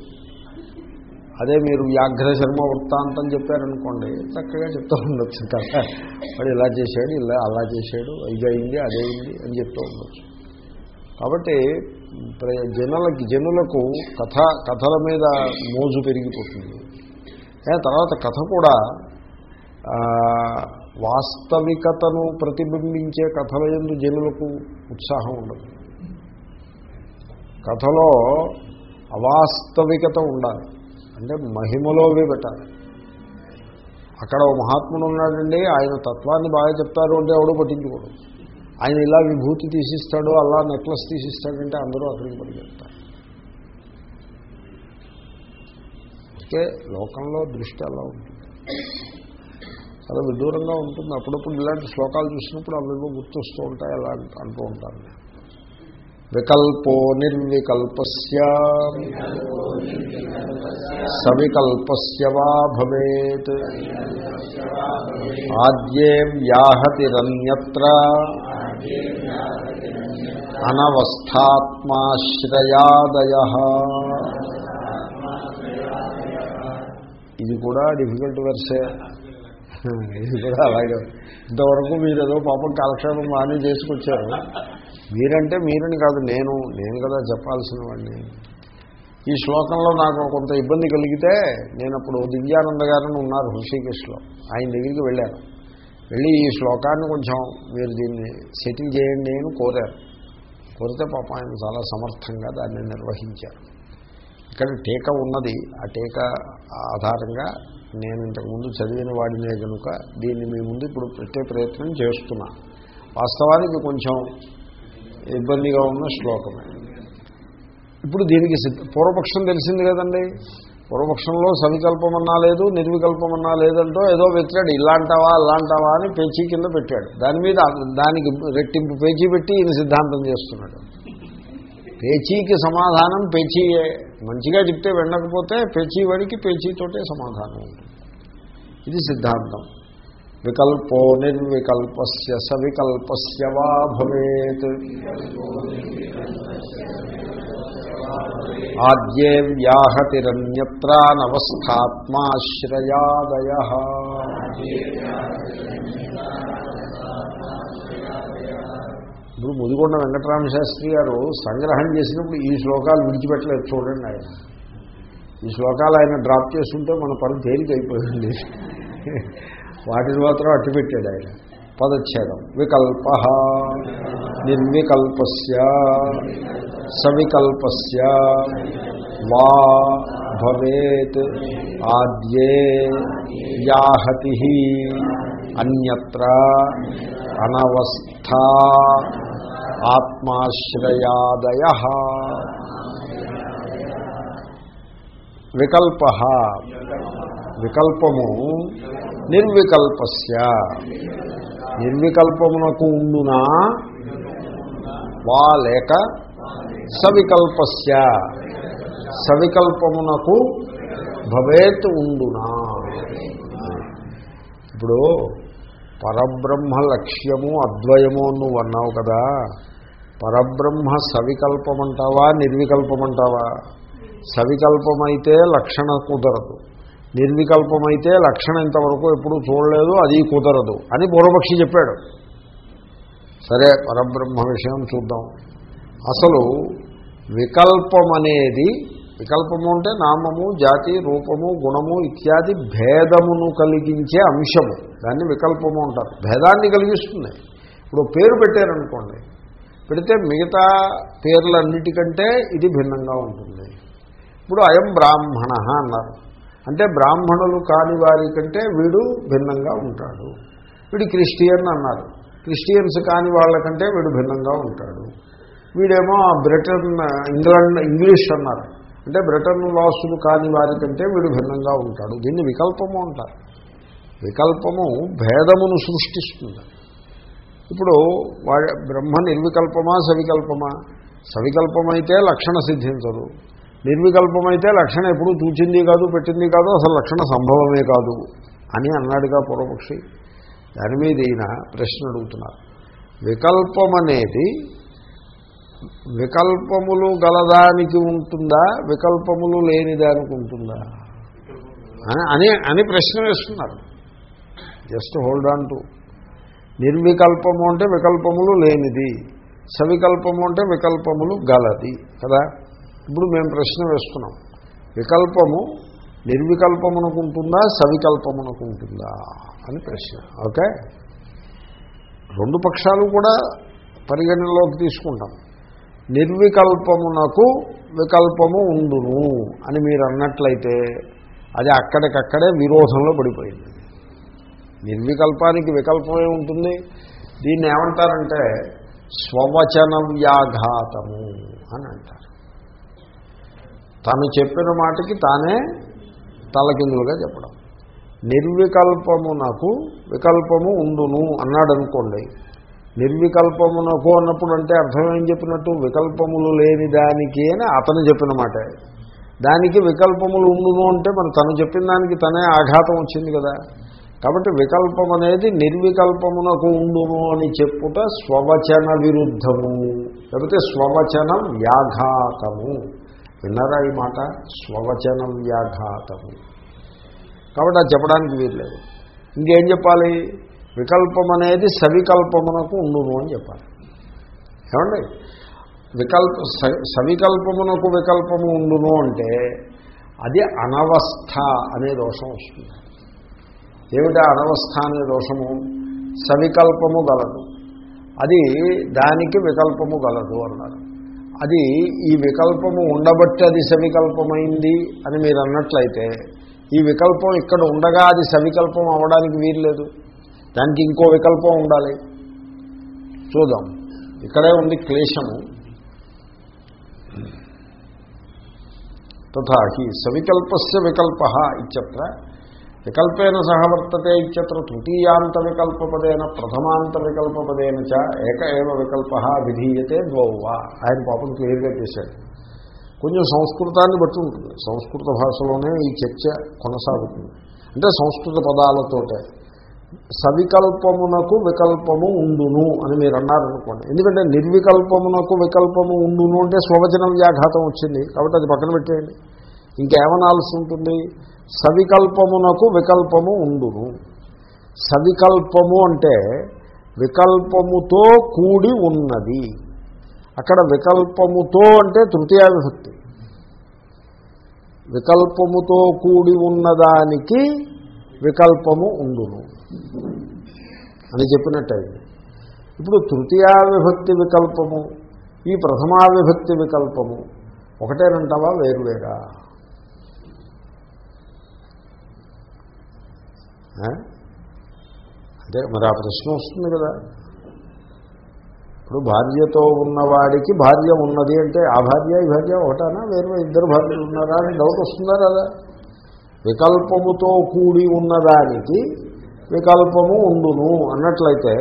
అదే మీరు వ్యాఘ్ర శర్మ వృత్తాంతం చెప్పారనుకోండి చక్కగా చెప్తూ ఉండొచ్చు కదా. వాడు ఇలా చేశాడు ఇలా అలా చేశాడు ఇది అయింది అదే అయింది అని చెప్తూ ఉండొచ్చు. కాబట్టి ప్ర- జనులకి జనులకు కథ కథల మీద మోజు పెరిగిపోతుంది. తర్వాత కథ కూడా వాస్తవికతను ప్రతిబింబించే కథల ఎందు జనులకు ఉత్సాహం ఉండదు. కథలో అవాస్తవికత ఉండాలి. అంటే మహిమలోవి పెట్టాలి. అక్కడ ఓ మహాత్ముడు ఉన్నాడండి ఆయన తత్వాన్ని బాగా చెప్తారు అంటే ఎవడో పట్టించుకోడు. ఆయన ఇలా విభూతి తీసిస్తాడు అలా నెక్లెస్ తీసిస్తాడంటే అందరూ అక్కడికి చెప్తారు ఓకే లోకంలో దృష్టి అలా ఉంటుంది. చాలా విదూరంగా ఉంటుంది. అప్పుడప్పుడు ఇలాంటి శ్లోకాలు చూసినప్పుడు అవేవో గుర్తొస్తూ ఉంటాయి అలా అంటూ ఉంటారు. వికల్పో నిర్వికల్పస్య. సవికల్పస్య వా భవేత్. ఆద్యే వ్యాహతిరన్యత్ర. అనవస్థాత్మాశ్రయాదయ. ఇది కూడా డిఫికల్ట్ వెర్సే. ఇది కూడా అలాగే. ఇంతవరకు మీరు ఏదో పాపం కాలక్షేపం బాగానే చేసుకొచ్చారు. మీరంటే మీరని కాదు నేను నేను కదా చెప్పాల్సిన వాడిని ఈ శ్లోకంలో నాకు కొంత ఇబ్బంది కలిగితే నేను అప్పుడు దివ్యానంద గారని ఉన్నారు హృషికేశ్లో. ఆయన దగ్గరికి వెళ్ళాను. వెళ్ళి ఈ శ్లోకాన్ని కొంచెం మీరు దీన్ని సెటిల్ చేయండి అని కోరారు. కోరితే పాప ఆయన చాలా సమర్థంగా దాన్ని నిర్వహించారు. ఇక్కడ టీక ఉన్నది. ఆ టీక ఆధారంగా నేను ఇంతకుముందు చదివిన వాడినే కనుక దీన్ని మీ ముందు ఇప్పుడు పెట్టే ప్రయత్నం చేస్తున్నా. వాస్తవానికి కొంచెం ఇబ్బందిగా ఉన్న శ్లోకమే. ఇప్పుడు దీనికి పూర్వపక్షం తెలిసింది కదండి. పూర్వపక్షంలో సవికల్పమన్నా లేదు నిర్వికల్పమన్నా లేదంటో ఏదో పెట్టాడు. ఇలాంటావా అలాంటావా అని పేచీ కింద పెట్టాడు. దాని మీద దానికి రెట్టింపు పేచీ పెట్టి ఈయన సిద్ధాంతం చేస్తున్నాడు. పేచీకి సమాధానం పేచీయే. మంచిగా చెప్తే వెళ్ళకపోతే పేచీ వాడికి పేచీతోటే సమాధానం. ఉంటుంది ఇది సిద్ధాంతం. వికల్పో నిర్వికల్పస్య సవికల్పస్య వా భవేత్. ఆద్యే వ్యాహతిరన్యత్రానవస్థాత్మాశ్రయాదయ. ఇప్పుడు ముదిగొండ వెంకటరామ శాస్త్రి గారు సంగ్రహం చేసినప్పుడు ఈ శ్లోకాలు విడిచిపెట్టలేదు. చూడండి ఆయన. ఈ శ్లోకాలు ఆయన డ్రాప్ చేస్తుంటే మన పని తేలికైపోయింది వాటిని మాత్రం అట్టిపెట్టాడు ఆయన. పదచ్ఛేదం. వికల్ప. నిర్వికల్పస్య. సవికల్పస్య. వా భవేత్. ఆద్యే. యాహతి. అన్యత్ర. అనవస్థ. ఆత్మాశ్రయాదయ. వికల్ప. వికల్పము నిర్వికల్పస్య. నిర్వికల్పమునకు ఉండునా? వా లేక సవికల్పస్య. సవికల్పమునకు భవేత్ ఉండునా? ఇప్పుడు పరబ్రహ్మ లక్ష్యము అద్వయము నువ్వు అన్నావు కదా. పరబ్రహ్మ సవికల్పమంటావా నిర్వికల్పమంటావా? సవికల్పమైతే లక్షణ కుదరదు. నిర్వికల్పమైతే లక్షణ ఇంతవరకు ఎప్పుడూ చూడలేదు అది కుదరదు అని పూర్వపక్షి చెప్పాడు. సరే పరబ్రహ్మ విషయం చూద్దాం. అసలు వికల్పం అనేది వికల్పము అంటే నామము జాతి రూపము గుణము ఇత్యాది భేదమును కలిగించే అంశము. దాన్ని వికల్పము అంటారు. భేదాన్ని కలిగిస్తుంది. ఇప్పుడు పేరు పెట్టారనుకోండి పెడితే మిగతా పేర్లన్నిటికంటే ఇది భిన్నంగా ఉంటుంది. ఇప్పుడు అయం బ్రాహ్మణ అన్నారు. అంటే బ్రాహ్మణులు కాని వారి కంటే వీడు భిన్నంగా ఉంటాడు. వీడు క్రిస్టియన్ అన్నారు. క్రిస్టియన్స్ కాని వాళ్ళకంటే వీడు భిన్నంగా ఉంటాడు. వీడేమో బ్రిటన్ ఇంగ్లాండ్ ఇంగ్లీష్ అన్నారు. అంటే బ్రిటన్ వాసులు కాని వారి కంటే వీడు భిన్నంగా ఉంటాడు. దీన్ని వికల్పము అంటారు. వికల్పము భేదమును సృష్టిస్తుంది. ఇప్పుడు వా బ్రహ్మ నిర్వికల్పమా సవికల్పమా? సవికల్పమైతే లక్షణ సిద్ధించదు. నిర్వికల్పమైతే లక్షణ ఎప్పుడూ చూచింది కాదు పెట్టింది కాదు అసలు లక్షణ సంభవమే కాదు అని అన్నాడుగా పూర్వపక్షి. దాని మీద ఈయన ప్రశ్న అడుగుతున్నారు. వికల్పం అనేది వికల్పములు గలదానికి ఉంటుందా వికల్పములు లేని దానికి ఉంటుందా? అని అని అని ప్రశ్న వేస్తున్నారు. Just hold on to. నిర్వికల్పము అంటే వికల్పములు లేనిది సవికల్పము అంటే వికల్పములు గలది కదా? ఇప్పుడు మేము ప్రశ్న వేస్తున్నాం. వికల్పము నిర్వికల్పమునకుంటుందా ఉంటుందా సవికల్పమునకు ఉంటుందా అని ప్రశ్న. ఓకే? రెండు పక్షాలు కూడా పరిగణనలోకి తీసుకుంటాం. నిర్వికల్పమునకు వికల్పము ఉండును అని మీరు అన్నట్లయితే అది అక్కడికక్కడే విరోధంలో పడిపోయింది. నిర్వికల్పానికి వికల్పమే ఉంటుంది. దీన్ని ఏమంటారంటే స్వవచన వ్యాఘాతము అని అంటారు. తను చెప్పిన మాటకి తానే తలకిందులుగా చెప్పడం. నిర్వికల్పమునకు వికల్పము ఉండును అన్నాడు అనుకోండి నిర్వికల్పమునకు అన్నప్పుడు అంటే అర్థం ఏం చెప్పినట్టు? వికల్పములు లేని దానికి అని అతను చెప్పిన మాట. దానికి వికల్పములు ఉండును అంటే మరి తను చెప్పిన దానికి తనే ఆఘాతం వచ్చింది కదా. కాబట్టి వికల్పం అనేది నిర్వికల్పమునకు ఉండును అని చెప్పుట స్వవచన విరుద్ధము. లేకపోతే స్వవచన వ్యాఘాతము. విన్నారా ఈ మాట? స్వవచన వ్యాఘాతము. కాబట్టి అది చెప్పడానికి వీల్లేదు ఇంకేం చెప్పాలి? వికల్పం అనేది సవికల్పమునకు ఉండును అని చెప్పాలి. ఏమండి? వికల్ప సవికల్పమునకు వికల్పము ఉండును అంటే అది అనవస్థ అనే దోషం వస్తుంది. ఏమిటా అనవస్థ అనే దోషము? సవికల్పము గలదు. అది దానికి వికల్పము గలదు అన్నారు. అది ఈ వికల్పము ఉండబట్టి అది సవికల్పమైంది అని మీరు అన్నట్లయితే ఈ వికల్పం ఇక్కడ ఉండగా అది సవికల్పం అవ్వడానికి వీల్లేదు దానికి ఇంకో వికల్పం ఉండాలి. చూద్దాం. ఇక్కడే ఉంది క్లేశము. తథా హి సవికల్పస్య వికల్ప ఇత్యత్ర వికల్పేన సహ వర్తతే ఇత్యత్ర తృతీయాంత వికల్పపదేన ప్రథమాంత వికల్పపదేన చ ఏక ఏవ వికల్ప విధీయతే ద్వౌవా. ఆయన పాపం క్లియర్గా చేశాడు. కొంచెం సంస్కృతాన్ని బట్టి ఉంటుంది. సంస్కృత భాషలోనే ఈ చర్చ కొనసాగుతుంది. అంటే సంస్కృత పదాలతోటే. సవికల్పమునకు వికల్పము ఉండును అని మీరు అన్నారనుకోండి. ఎందుకంటే నిర్వికల్పమునకు వికల్పము ఉండును అంటే స్వవచన వ్యాఘాతం వచ్చింది. కాబట్టి అది పక్కన పెట్టేయండి. ఇంకేమనాల్సి ఉంటుంది? సవికల్పమునకు వికల్పము ఉండును. సవికల్పము అంటే వికల్పముతో కూడి ఉన్నది. అక్కడ వికల్పముతో అంటే తృతీయ విభక్తి వికల్పముతో కూడి ఉన్నదానికి వికల్పము ఉండును. అని చెప్పినట్టయింది. ఇప్పుడు తృతీయా విభక్తి వికల్పము ఈ ప్రథమా విభక్తి వికల్పము ఒకటేనంటావా వేరువేరా? అంటే మరి ఆ ప్రశ్న వస్తుంది కదా. ఇప్పుడు భార్యతో ఉన్నవాడికి భార్య ఉన్నది అంటే ఆ భార్య ఈ భార్య ఒకటానా? వేరే ఇద్దరు భార్యలు ఉన్నారా అని డౌట్ వస్తుందా కదా వికల్పముతో కూడి ఉన్నదానికి వికల్పము ఉండును అన్నట్లయితే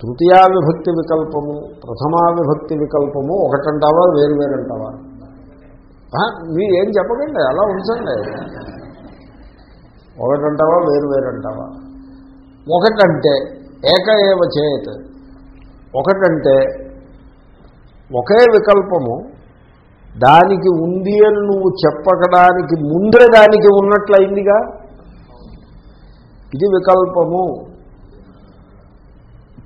తృతీయా విభక్తి వికల్పము ప్రథమా విభక్తి వికల్పము ఒకటంటావా వేరు వేరంటావా? మీరు ఏం చెప్పకండి అలా ఉంచండి. ఒకటంటావా వేరు వేరంటావా? ఒకటంటే ఏక ఏవ ఒకటంటే ఒకే వికల్పము దానికి ఉంది అని నువ్వు చెప్పకడానికి ముందే దానికి ఉన్నట్లయిందిగా? ఇది వికల్పము.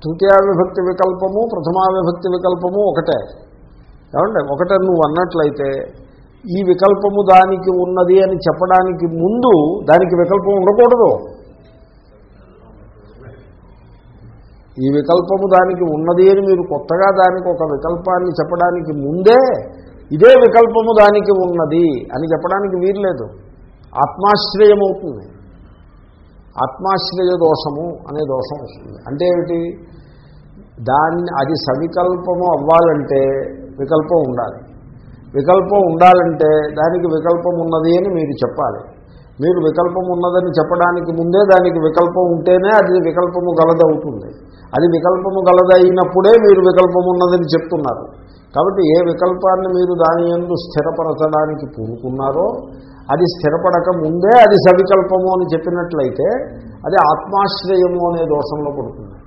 తృతీయావిభక్తి వికల్పము ప్రథమా విభక్తి వికల్పము ఒకటే. ఏమంటే ఒకటే నువ్వు అన్నట్లయితే ఈ వికల్పము దానికి ఉన్నది అని చెప్పడానికి ముందు దానికి వికల్పం ఉండకూడదు. ఈ వికల్పము దానికి ఉన్నది అని మీరు కొత్తగా దానికి ఒక వికల్పాన్ని చెప్పడానికి ముందే ఇదే వికల్పము దానికి ఉన్నది అని చెప్పడానికి వీర్లేదు ఆత్మాశ్రయం అవుతుంది ఆత్మాశ్రయ దోషము అనే దోషం వస్తుంది. అంటే ఏమిటి? దాన్ని అది సవికల్పము అవ్వాలంటే వికల్పం ఉండాలి. వికల్పం ఉండాలంటే దానికి వికల్పం ఉన్నది అని మీరు చెప్పాలి. మీరు వికల్పం ఉన్నదని చెప్పడానికి ముందే దానికి వికల్పం ఉంటేనే అది వికల్పము గలదవుతుంది. అది వికల్పము గలదైనప్పుడే మీరు వికల్పం ఉన్నదని చెప్తున్నారు. కాబట్టి ఏ వికల్పాన్ని మీరు దాని ఎందు స్థిరపరచడానికి పూనుకున్నారో అది స్థిరపడక ముందే అది సవికల్పము అని చెప్పినట్లయితే అది ఆత్మాశ్రయము అనే దోషంలో పడుతుంది.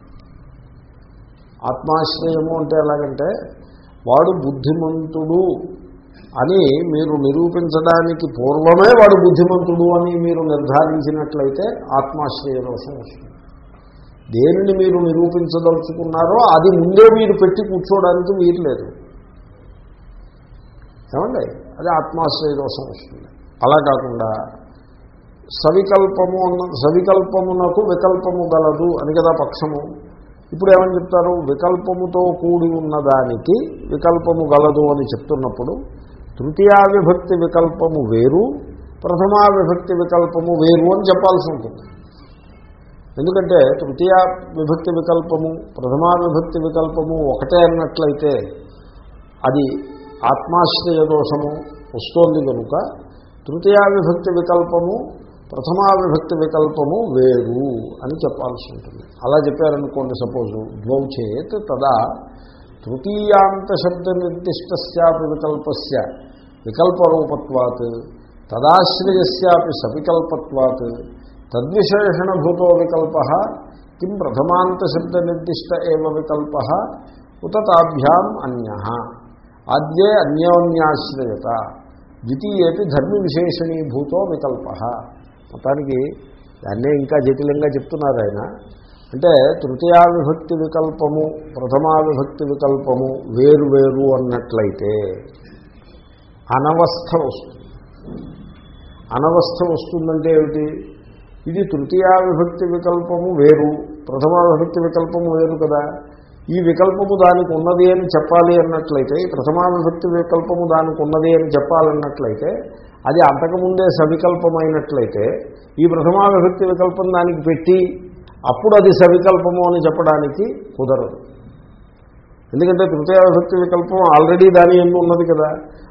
ఆత్మాశ్రయము అంటే ఎలాగంటే వాడు బుద్ధిమంతుడు అని మీరు నిరూపించడానికి పూర్వమే వాడు బుద్ధిమంతుడు అని మీరు నిర్ధారించినట్లయితే ఆత్మాశ్రయ దోషం వస్తుంది. దేనిని మీరు నిరూపించదలుచుకున్నారో అది ముందే మీరు పెట్టి కూర్చోవడానికి మీరు లేదు. ఏమండి? అది ఆత్మాశ్రయ దోషం వస్తుంది. అలా కాకుండా సవికల్పము అన్న సవికల్పమునకు వికల్పము గలదు అని కదా పక్షము. ఇప్పుడు ఏమని చెప్తారు? వికల్పముతో కూడి ఉన్నదానికి వికల్పము గలదు అని చెప్తున్నప్పుడు తృతీయా విభక్తి వికల్పము వేరు ప్రథమా విభక్తి వికల్పము వేరు అని చెప్పాల్సి ఉంటుంది ఎందుకంటే తృతీయ విభక్తి వికల్పము ప్రథమా విభక్తి వికల్పము ఒకటే అన్నట్లయితే అది ఆత్మాశ్రయ దోషము వస్తోంది కనుక తృతీయా విభక్తి వికల్పము ప్రథమా విభక్తి వికల్పము వేరు అని చెప్పాల్సి ఉంటుంది అలా చెప్పారనుకోండి సపోజు ద్వౌ చేత్ తదా తృతీయాంత శబ్ద నిర్దిష్టస్యాపి వికల్పస్య వికల్పరూపత్వాత్ తదాశ్రయస్యాపి సవికల్పత్వాత్ తద్విశేషణభూతో వికల్ప కిం ప్రథమాంత శబ్ద నిర్దిష్ట ఏవ వికల్ప ఉత తాభ్యాం అన్య. ఆద్యే అన్యోన్యాశ్రయత ద్వితీయేపి ధర్మ విశేషణీభూతో వికల్ప. మొత్తానికి దాన్నే ఇంకా జటిలంగా చెప్తున్నారు ఆయన. అంటే తృతీయావిభక్తి వికల్పము ప్రథమావిభక్తి వికల్పము వేరు వేరు అన్నట్లయితే అనవస్థ వస్తుంది. అనవస్థ వస్తుందంటే ఏమిటి? ఇది తృతీయావిభక్తి వికల్పము వేరు ప్రథమావిభక్తి వికల్పము వేరు కదా. ఈ వికల్పము దానికి ఉన్నది అని చెప్పాలి అన్నట్లయితే ఈ వికల్పము దానికి ఉన్నది అని చెప్పాలన్నట్లయితే అది అంతకుముందే సవికల్పమైనట్లయితే ఈ ప్రథమావిభక్తి వికల్పం దానికి పెట్టి అప్పుడు అది సవికల్పము అని చెప్పడానికి కుదరదు. ఎందుకంటే తృతీయ విభక్తి వికల్పం ఆల్రెడీ దాని ఎందు ఉన్నది కదా.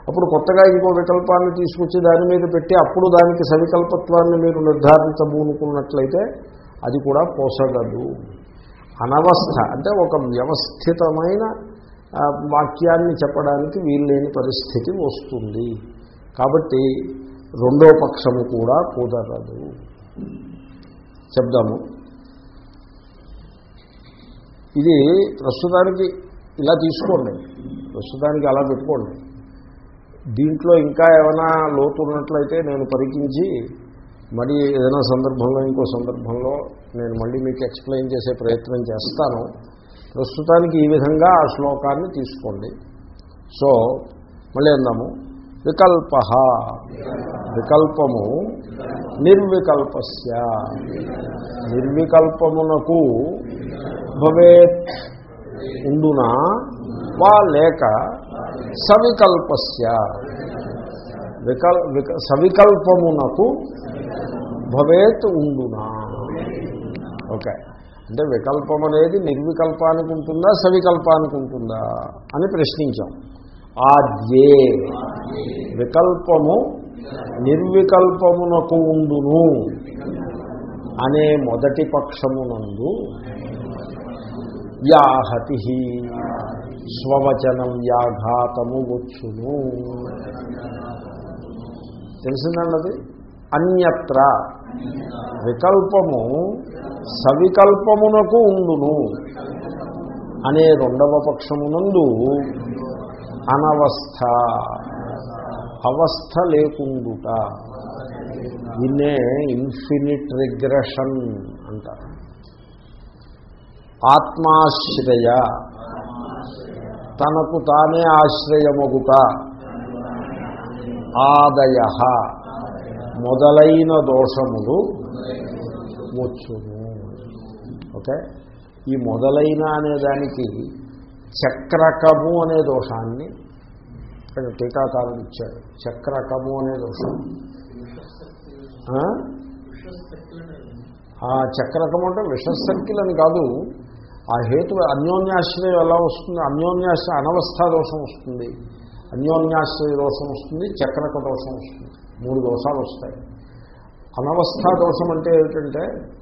అప్పుడు కొత్తగా ఇంకో వికల్పాన్ని తీసుకొచ్చి దాని మీద పెట్టి అప్పుడు దానికి సవికల్పత్వాన్ని మీరు నిర్ధారించబూనుకున్నట్లయితే అది కూడా పోసగదు. అనవస్థ అంటే ఒక వ్యవస్థితమైన వాక్యాన్ని చెప్పడానికి వీల్లేని పరిస్థితి వస్తుంది. కాబట్టి రెండో పక్షము కూడా కుదరదు. చెప్దాము. ఇది ప్రస్తుతానికి ఇలా తీసుకోండి. ప్రస్తుతానికి అలా పెట్టుకోండి. దీంట్లో ఇంకా ఏమైనా లోతు ఉన్నట్లయితే నేను పరికించి మరి ఏదైనా సందర్భంలో ఇంకో సందర్భంలో నేను మళ్ళీ మీకు ఎక్స్ప్లెయిన్ చేసే ప్రయత్నం చేస్తాను. ప్రస్తుతానికి ఈ విధంగా ఆ శ్లోకాన్ని తీసుకోండి. సో మళ్ళీ అందాము. వికల్ప. వికల్పము నిర్వికల్పస్య. నిర్వికల్పమునకు భవేత్ ఉండునా వా లేక సవికల్పస్య. వికల్ విక సవికల్పమునకు భవేత్ ఉండునా. ఓకే. అంటే వికల్పం అనేది నిర్వికల్పానికి ఉంటుందా సవికల్పానికి ఉంటుందా అని ప్రశ్నించాం. ఆద్యే వికల్పము నిర్వికల్పమునకు ఉండును అనే మొదటి పక్షమునందు వ్యాహతి. స్వవచనం వ్యాఘాతము వచ్చును. తెలిసిందండి అది అన్యత్ర. వికల్పము సవికల్పమునకు ఉండును అనే రెండవ పక్షమునందు అనవస్థ. అవస్థ లేకుండుట. దీన్నే ఇన్ఫినిట్ రిగ్రెషన్ అంటారు. ఆత్మాశ్రయ. తనకు తానే ఆశ్రయమగుట. ఆదయ. మొదలైన దోషములు వచ్చును. ఓకే? ఈ మొదలైన అనే దానికి చక్రకము అనే దోషాన్ని ఇక్కడ టీకాకారుడు ఇచ్చాడు. చక్రకము అనే దోషం. ఆ? చక్రకం అంటే విష సర్కిల్ అని కాదు. ఆ హేతు అన్యోన్యాశ్రయం ఎలా వస్తుంది? అన్యోన్యాశ అనవస్థా దోషం వస్తుంది. అన్యోన్యాశ్రయ దోషం వస్తుంది చక్రక దోషం వస్తుంది. మూడు దోషాలు వస్తాయి. అనవస్థా దోషం అంటే ఏమిటంటే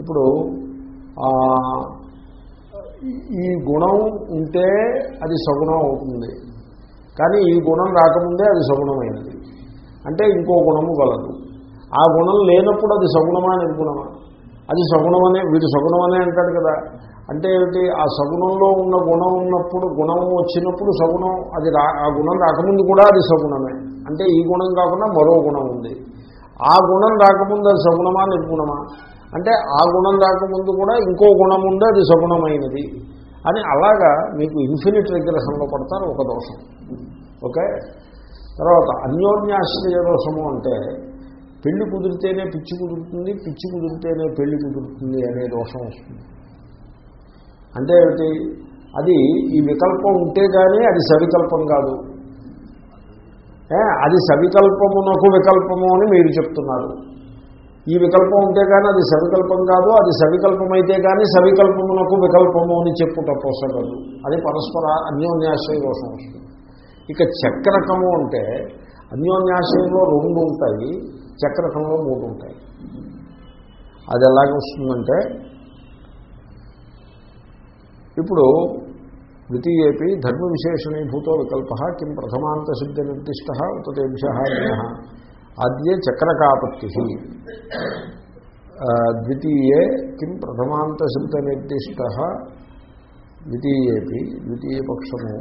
ఇప్పుడు ఈ గుణం ఉంటే అది సగుణం అవుతుంది. కానీ ఈ గుణం రాకముందే అది సగుణమైనది. అంటే ఇంకో గుణము గలదు. ఆ గుణం లేనప్పుడు అది సగుణమా నిర్గుణమా? అది సగుణమనే వీడు సగుణమనే అంటాడు కదా. అంటే ఏమిటి? ఆ సగుణంలో ఉన్న గుణం ఉన్నప్పుడు గుణం వచ్చినప్పుడు సగుణం అది రా ఆ గుణం రాకముందు కూడా అది సగుణమే. అంటే ఈ గుణం కాకుండా మరో గుణం ఉంది. ఆ గుణం రాకముందు అది సగుణమా నిర్గుణమా? అంటే ఆ గుణం రాకముందు కూడా ఇంకో గుణం ఉందో అది సగుణమైనది. అని అలాగా మీకు ఇన్ఫినిట్ విగ్రహంలో పడతారు ఒక దోషం. ఓకే? తర్వాత అన్యోన్యాశ్రయ దోషము అంటే పెళ్ళి కుదిరితేనే పిచ్చి కుదురుతుంది పిచ్చి కుదిరితేనే పెళ్ళి కుదురుతుంది అనే దోషం వస్తుంది. అంటే ఏమిటి? అది ఈ వికల్పం ఉంటే కానీ అది సవికల్పం కాదు. అది సవికల్పమునకు వికల్పము అని మీరు చెప్తున్నారు. ఈ వికల్పం ఉంటే కానీ అది సవికల్పం కాదు అది సవికల్పమైతే కానీ సవికల్పమునకు వికల్పము అని చెప్పుట పోసగదు. అది పరస్పర అన్యోన్యాశ్రయ కోసం వస్తుంది. ఇక చక్రకము అంటే అన్యోన్యాశ్రయంలో రెండు ఉంటాయి చక్రకంలో మూడు ఉంటాయి. అది ఎలాగ వస్తుందంటే ఇప్పుడు ద్వితీయేపి ధర్మ విశేషణీభూతో వికల్ప కిం ప్రథమాంత సిద్ధ నిర్దిష్ట ఉతేభ్య అద్య చక్రకాపత్తి. ద్వితీయే కిం ప్రథమాంత సిద్ధ నిర్దిష్ట ద్వితీయేపి ద్వితీయ పక్షము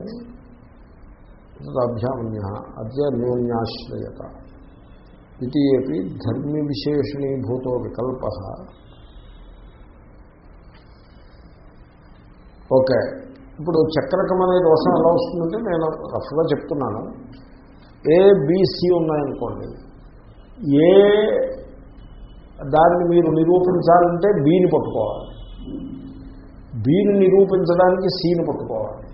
అద్య న్యూన్యాశ్రయత. ద్వితీయేపి ధర్మి విశేషణీభూతో వికల్ప. ఓకే ఇప్పుడు చక్రకం అనే దోషం ఎలా వస్తుందంటే నేను రఫ్గా చెప్తున్నాను. ఏబిసి ఉన్నాయనుకోండి. ఏ దాన్ని మీరు నిరూపించాలంటే బీని పట్టుకోవాలి. బీని నిరూపించడానికి సీని పట్టుకోవాలి.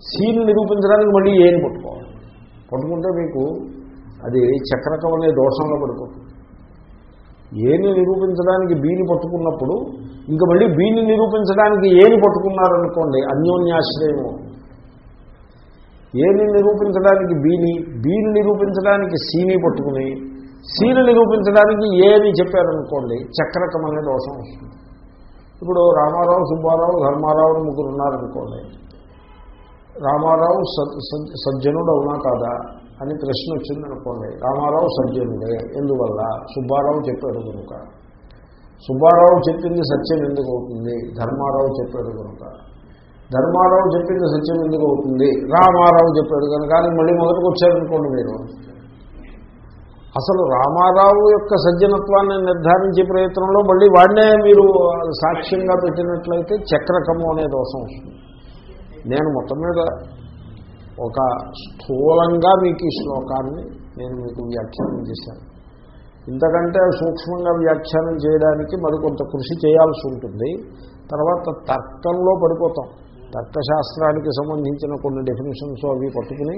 సీని నిరూపించడానికి మళ్ళీ ఏని పట్టుకోవాలి. పట్టుకుంటే మీకు అది చక్రకం అనే దోషంలో పడిపోతుంది. ఏని నిరూపించడానికి బీని పట్టుకున్నప్పుడు ఇంకా మళ్ళీ బీని నిరూపించడానికి ఏని పట్టుకున్నారనుకోండి అన్యోన్యాశ్రయము. ఏని నిరూపించడానికి బీని బీని నిరూపించడానికి సీని పట్టుకుని సీని నిరూపించడానికి ఏని చెప్పారనుకోండి చక్రకం అనే దోషం వస్తుంది. ఇప్పుడు రామారావు సుబ్బారావు ధర్మారావు ముగ్గురు ఉన్నారనుకోండి రామారావు సజ్జనుడు అవునా కాదా అని ప్రశ్న వచ్చిందనుకోండి రామారావు సజ్జనుడే ఎందువల్ల? సుబ్బారావు చెప్పాడు కనుక. సుబ్బారావు చెప్పింది సత్యం ఎందుకు అవుతుంది? ధర్మారావు చెప్పాడు కనుక. ధర్మారావు చెప్పింది సత్యం ఎందుకు అవుతుంది? రామారావు చెప్పాడు కనుక. కానీ మళ్ళీ మొదటికి వచ్చారనుకోండి మీరు. అసలు రామారావు యొక్క సజ్జనత్వాన్ని నిర్ధారించే ప్రయత్నంలో మళ్ళీ వాడినే మీరు సాక్ష్యంగా పెట్టినట్లయితే చక్రకము అనే దోషం వస్తుంది. నేను మొత్తం మీద ఒక స్థూలంగా మీకు ఈ శ్లోకాన్ని నేను మీకు వ్యాఖ్యానం చేశాను. ఇంతకంటే సూక్ష్మంగా వ్యాఖ్యానం చేయడానికి మరికొంత కృషి చేయాల్సి ఉంటుంది. తర్వాత తర్కంలో పడిపోతాం. తర్కశాస్త్రానికి సంబంధించిన కొన్ని డెఫినేషన్స్ అవి పట్టుకుని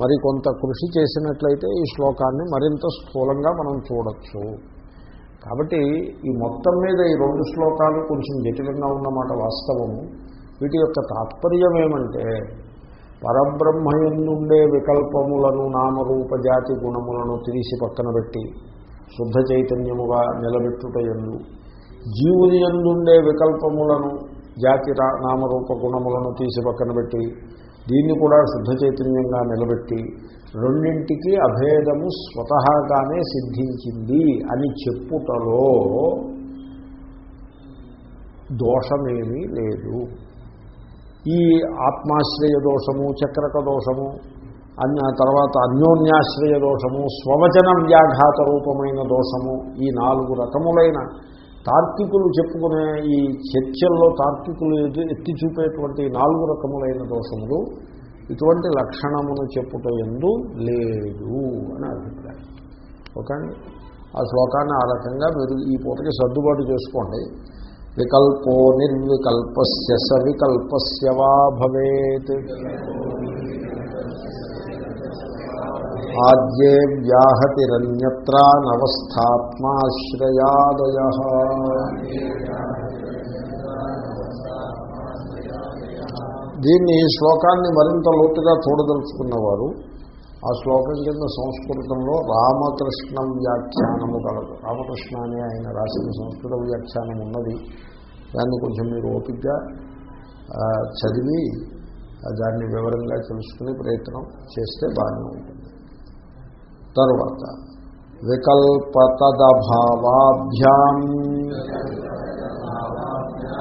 మరి కొంత కృషి చేసినట్లయితే ఈ శ్లోకాన్ని మరింత స్థూలంగా మనం చూడొచ్చు. కాబట్టి ఈ మొత్తం మీద ఈ రెండు శ్లోకాలు కొంచెం జటిలంగా ఉన్నమాట వాస్తవము. వీటి యొక్క తాత్పర్యం ఏమంటే పరబ్రహ్మయందుండే వికల్పములను నామరూప జాతి గుణములను తీసి పక్కన పెట్టి శుద్ధ చైతన్యముగా నిలబెట్టుటయందు జీవుని ఎందుండే వికల్పములను జాతి నామరూప గుణములను తీసి పక్కన పెట్టి దీన్ని కూడా శుద్ధ చైతన్యంగా నిలబెట్టి రెండింటికి అభేదము స్వతహాగానే సిద్ధించింది అని చెప్పుటలో దోషమేమీ లేదు. ఈ ఆత్మాశ్రయ దోషము చక్రక దోషము అన్య తర్వాత అన్యోన్యాశ్రయ దోషము స్వవచన వ్యాఘాత రూపమైన దోషము ఈ నాలుగు రకములైన తార్కికులు చెప్పుకునే ఈ చర్చల్లో తార్కికులు ఎత్తి- చూపేటువంటి నాలుగు రకములైన దోషములు ఇటువంటి లక్షణమును చెప్పుట ఎందు లేదు అని అభిప్రాయం. ఓకే ఆ శ్లోకాన్ని ఆ రకంగా మీరు ఈ పూటకి సర్దుబాటు చేసుకోండి. వికల్పో నిర్వికల్పస్య సవికల్పస్య వా భవేత్. ఆద్యే వ్యాహతిరన్యత్ర నవస్థాత్మాశ్రయాదయ దీన్ని ఈ శ్లోకాన్ని మరింత లోతుగా చూడదలుచుకున్నవారు ఆ శ్లోకం కింద సంస్కృతంలో రామకృష్ణ వ్యాఖ్యానము కలదు. రామకృష్ణ అని ఆయన రాసిన సంస్కృత వ్యాఖ్యానం ఉన్నది. దాన్ని కొంచెం మీరు ఓపికగా చదివి దాన్ని వివరంగా తెలుసుకునే ప్రయత్నం చేస్తే బాగానే ఉంటుంది. తర్వాత వికల్పతదభావాభ్యాం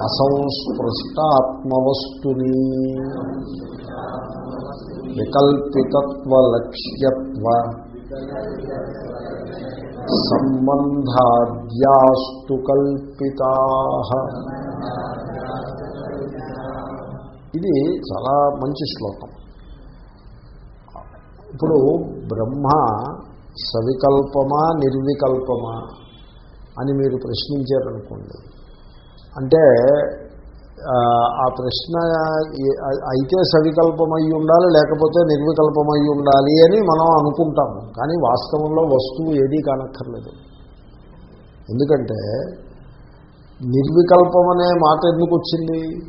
అసంస్పృష్టాత్మవస్తుని వికల్పితత్వలక్ష్యత్వ సంబంధాద్యాస్తు కల్పితా. ఇది చాలా మంచి శ్లోకం. ఇప్పుడు బ్రహ్మ సవికల్పమా నిర్వికల్పమా అని మీరు ప్రశ్నించారనుకోండి. అంటే ఆ, ప్రశ్న అయితే సవికల్పమై ఉండాలి లేకపోతే నిర్వికల్పమై ఉండాలి అని మనం అనుకుంటాము. కానీ వాస్తవంలో వస్తువు ఏదీ కానక్కర్లేదు. ఎందుకంటే నిర్వికల్పం అనే మాట ఎందుకు వచ్చింది?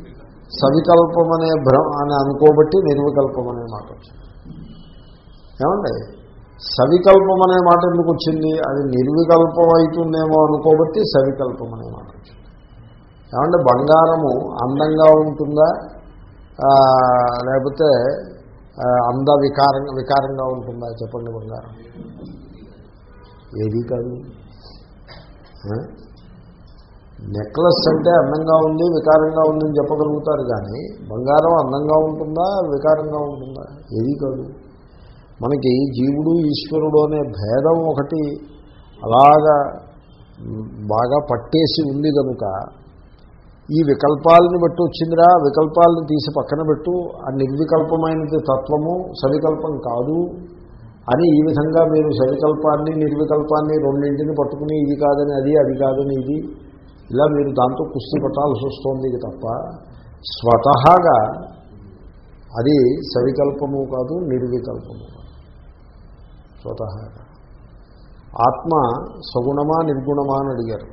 సవికల్పం అనే భ్రమ అని అనుకోబట్టి నిర్వికల్పం అనే మాట వచ్చింది. ఏమండి? సవికల్పం అనే మాట ఎందుకు వచ్చింది? అది నిర్వికల్పం అవుతుందేమో అనుకోబట్టి సవికల్పం అనే మాట వచ్చింది. ఏమంటే బంగారము అందంగా ఉంటుందా? లేకపోతే అంద వికారం వికారంగా ఉంటుందా? చెప్పండి బంగారం. ఏది కాదు. నెక్లెస్ అంటే అందంగా ఉంది వికారంగా ఉందని చెప్పగలుగుతారు కానీ బంగారం అందంగా ఉంటుందా? వికారంగా ఉంటుందా? ఏది కాదు. మనకి జీవుడు ఈశ్వరుడు అనే భేదం ఒకటి అలాగా బాగా పట్టేసి ఉంది కనుక ఈ వికల్పాలని బట్టి వచ్చిందిరా వికల్పాలను తీసి పక్కన పెట్టు ఆ నిర్వికల్పమైనది తత్వము సవికల్పం కాదు అని ఈ విధంగా మీరు సవికల్పాన్ని నిర్వికల్పాన్ని రెండింటిని పట్టుకుని ఇది కాదని అది అది కాదని ఇది ఇలా మీరు దాంతో కుస్తీ పట్టాల్సి వస్తుంది తప్ప స్వతహాగా అది సవికల్పము కాదు నిర్వికల్పము కాదు. స్వతహాగా ఆత్మ సగుణమా నిర్గుణమా అని అడిగారు.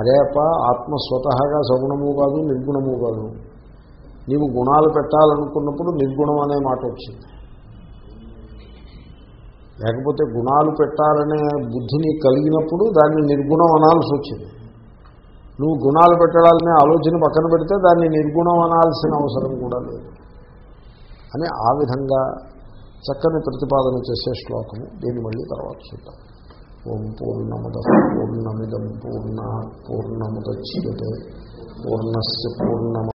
అదే అప్ప ఆత్మ స్వతహాగా సగుణము కాదు నిర్గుణము కాదు. నీవు గుణాలు పెట్టాలనుకున్నప్పుడు నిర్గుణం అనే మాట వచ్చింది. లేకపోతే గుణాలు పెట్టాలనే బుద్ధిని కలిగినప్పుడు దాన్ని నిర్గుణం అనాల్సి వచ్చింది. నువ్వు గుణాలు పెట్టాలనే ఆలోచన పక్కన పెడితే దాన్ని నిర్గుణం అనాల్సిన అవసరం కూడా లేదు. అని ఆ విధంగా చక్కని ప్రతిపాదన చేసే శ్లోకము. దీన్ని మళ్ళీ తర్వాత చూద్దాం. ఓం పూర్ణముద పూర్ణమిదం పూర్ణ పూర్ణముద్యతే పూర్ణస్ పూర్ణమ